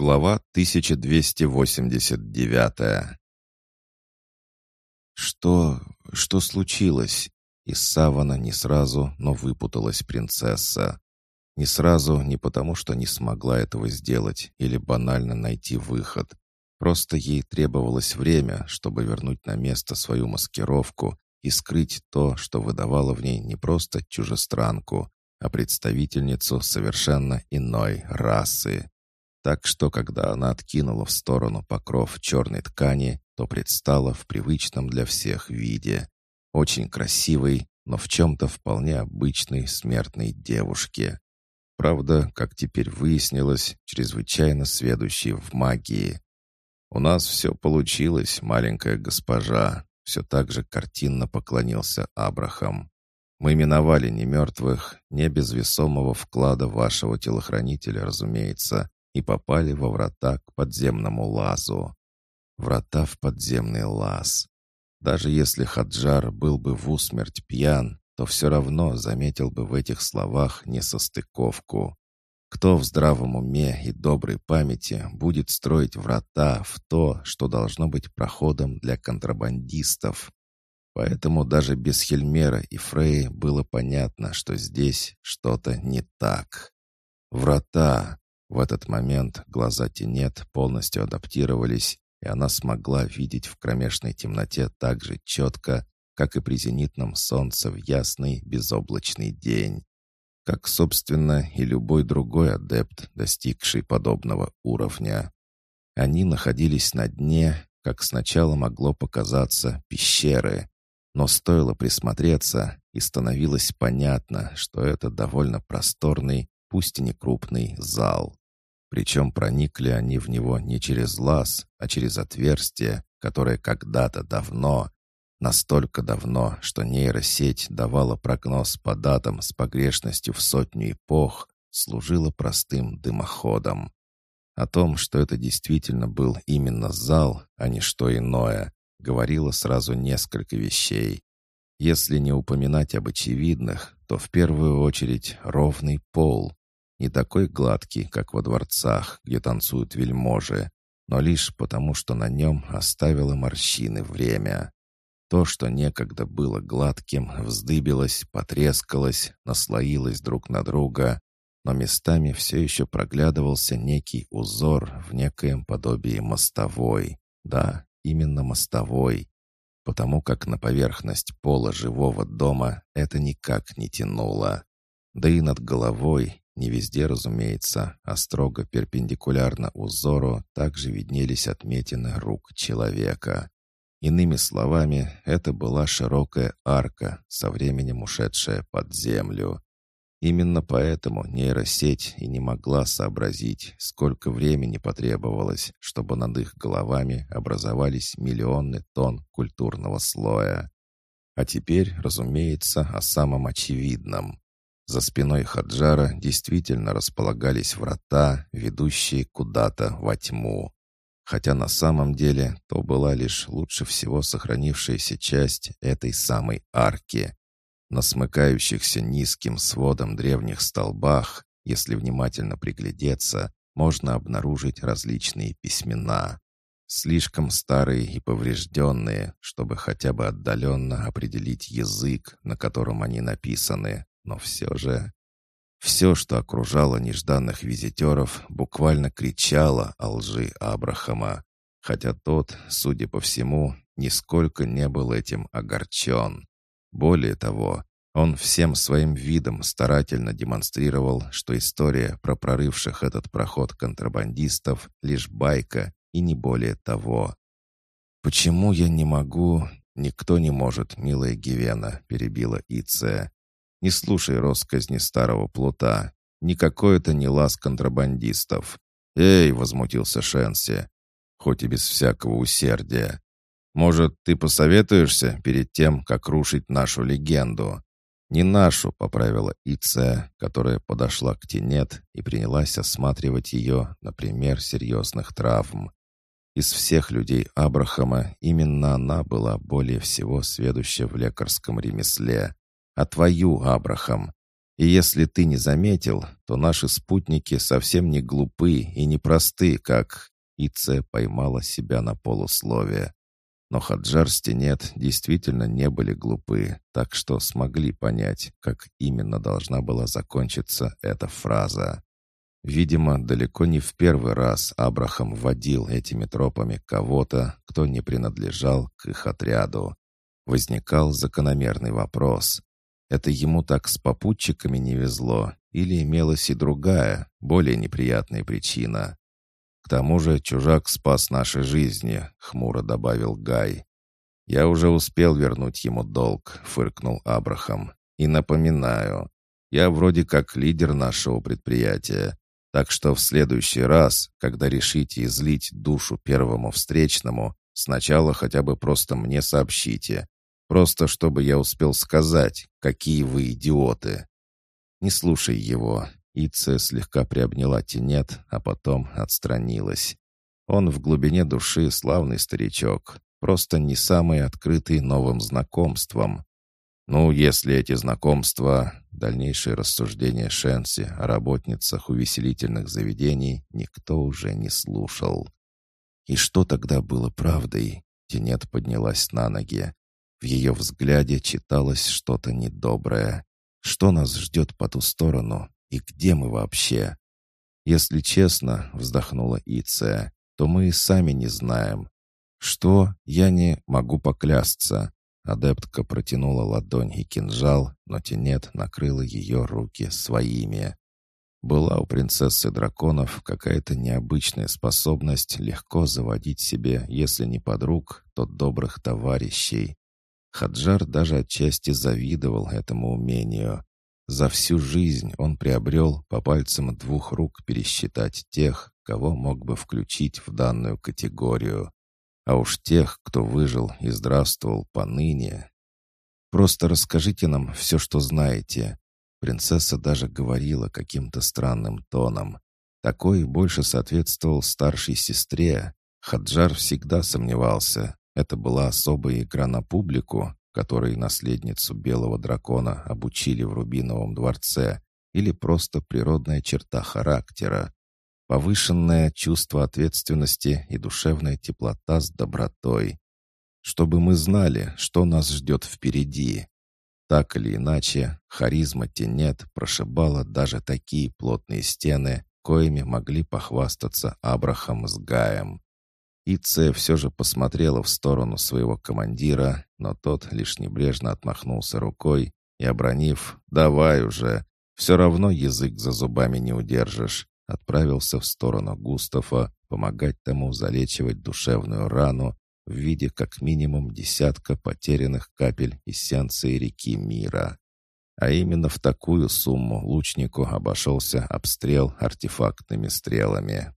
Глава 1289 «Что... что случилось?» Из савана не сразу, но выпуталась принцесса. Не сразу не потому, что не смогла этого сделать или банально найти выход. Просто ей требовалось время, чтобы вернуть на место свою маскировку и скрыть то, что выдавало в ней не просто чужестранку, а представительницу совершенно иной расы. Так что, когда она откинула в сторону покров черной ткани, то предстала в привычном для всех виде. Очень красивой, но в чем-то вполне обычной смертной девушке. Правда, как теперь выяснилось, чрезвычайно сведущей в магии. «У нас все получилось, маленькая госпожа», — все так же картинно поклонился Абрахам. «Мы миновали не мертвых, не безвесомого вклада вашего телохранителя, разумеется, и попали во врата к подземному лазу. Врата в подземный лаз. Даже если Хаджар был бы в усмерть пьян, то все равно заметил бы в этих словах несостыковку. Кто в здравом уме и доброй памяти будет строить врата в то, что должно быть проходом для контрабандистов? Поэтому даже без Хельмера и Фрей было понятно, что здесь что-то не так. Врата. В этот момент глаза Тенет полностью адаптировались, и она смогла видеть в кромешной темноте так же четко, как и при зенитном солнце в ясный безоблачный день. Как, собственно, и любой другой адепт, достигший подобного уровня. Они находились на дне, как сначала могло показаться, пещеры. Но стоило присмотреться, и становилось понятно, что это довольно просторный, пусть и не крупный, зал. Причем проникли они в него не через лаз, а через отверстие, которое когда-то давно, настолько давно, что нейросеть давала прогноз по датам с погрешностью в сотню эпох, служила простым дымоходом. О том, что это действительно был именно зал, а не что иное, говорило сразу несколько вещей. Если не упоминать об очевидных, то в первую очередь ровный пол, не такой гладкий, как во дворцах, где танцуют вельможи, но лишь потому, что на нем оставило морщины время. То, что некогда было гладким, вздыбилось, потрескалось, наслоилось друг на друга, но местами все еще проглядывался некий узор в некоем подобии мостовой. Да, именно мостовой, потому как на поверхность пола живого дома это никак не тянуло. Да и над головой, не везде, разумеется, а строго перпендикулярно узору также виднелись отметины рук человека. Иными словами, это была широкая арка, со временем ушедшая под землю. Именно поэтому нейросеть и не могла сообразить, сколько времени потребовалось, чтобы над их головами образовались миллионы тонн культурного слоя. А теперь, разумеется, о самом очевидном. За спиной Хаджара действительно располагались врата, ведущие куда-то во тьму. Хотя на самом деле то была лишь лучше всего сохранившаяся часть этой самой арки. На смыкающихся низким сводом древних столбах, если внимательно приглядеться, можно обнаружить различные письмена. Слишком старые и поврежденные, чтобы хотя бы отдаленно определить язык, на котором они написаны, но все же... Все, что окружало нежданных визитеров, буквально кричало о лжи Абрахама, хотя тот, судя по всему, нисколько не был этим огорчен. Более того, он всем своим видом старательно демонстрировал, что история про прорывших этот проход контрабандистов — лишь байка и не более того. «Почему я не могу?» «Никто не может, милая Гивена», — перебила Иция. Не слушай росказни старого плута. Никакой это не лаз контрабандистов. «Эй!» — возмутился Шенси, хоть и без всякого усердия. «Может, ты посоветуешься перед тем, как рушить нашу легенду?» «Не нашу», — поправила Иция, которая подошла к Тенет и принялась осматривать ее, например, серьезных травм. Из всех людей Абрахама именно она была более всего сведуща в лекарском ремесле а твою, Абрахам. И если ты не заметил, то наши спутники совсем не глупы и не просты, как...» Ице поймала себя на полусловие. Но Хаджар Стенет действительно не были глупы, так что смогли понять, как именно должна была закончиться эта фраза. Видимо, далеко не в первый раз Абрахам водил этими тропами кого-то, кто не принадлежал к их отряду. Возникал закономерный вопрос. Это ему так с попутчиками не везло, или имелась и другая, более неприятная причина? К тому же чужак спас наши жизни, хмуро добавил Гай. Я уже успел вернуть ему долг, фыркнул Абрахам. И напоминаю, я вроде как лидер нашего предприятия, так что в следующий раз, когда решите излить душу первому встречному, сначала хотя бы просто мне сообщите. Просто чтобы я успел сказать, какие вы идиоты. Не слушай его. Ице слегка приобняла тенет, а потом отстранилась. Он в глубине души славный старичок, просто не самый открытый новым знакомствам. Ну, если эти знакомства, дальнейшие рассуждения Шенси о работницах увеселительных заведений никто уже не слушал. И что тогда было правдой? Тенет поднялась на ноги. В ее взгляде читалось что-то недоброе. Что нас ждет по ту сторону? И где мы вообще? Если честно, вздохнула Иция, то мы и сами не знаем. Что, я не могу поклясться. Адептка протянула ладонь и кинжал, но тенет накрыла ее руки своими. Была у принцессы драконов какая-то необычная способность легко заводить себе, если не подруг, то добрых товарищей. Хаджар даже отчасти завидовал этому умению. За всю жизнь он приобрел по пальцам двух рук пересчитать тех, кого мог бы включить в данную категорию. А уж тех, кто выжил и здравствовал поныне. Просто расскажите нам все, что знаете. Принцесса даже говорила каким-то странным тоном. Такой больше соответствовал старшей сестре. Хаджар всегда сомневался. Это была особая игра на публику, которой наследницу белого дракона обучили в Рубиновом дворце, или просто природная черта характера. Повышенное чувство ответственности и душевная теплота с добротой. Чтобы мы знали, что нас ждет впереди. Так или иначе, харизма Тенет прошибала даже такие плотные стены, коими могли похвастаться Абрахам с Гаем. Иция все же посмотрела в сторону своего командира, но тот лишь небрежно отмахнулся рукой и, обронив «давай уже», все равно язык за зубами не удержишь, отправился в сторону Густава помогать тому залечивать душевную рану в виде как минимум десятка потерянных капель эссенции реки мира. А именно в такую сумму лучнику обошелся обстрел артефактными стрелами.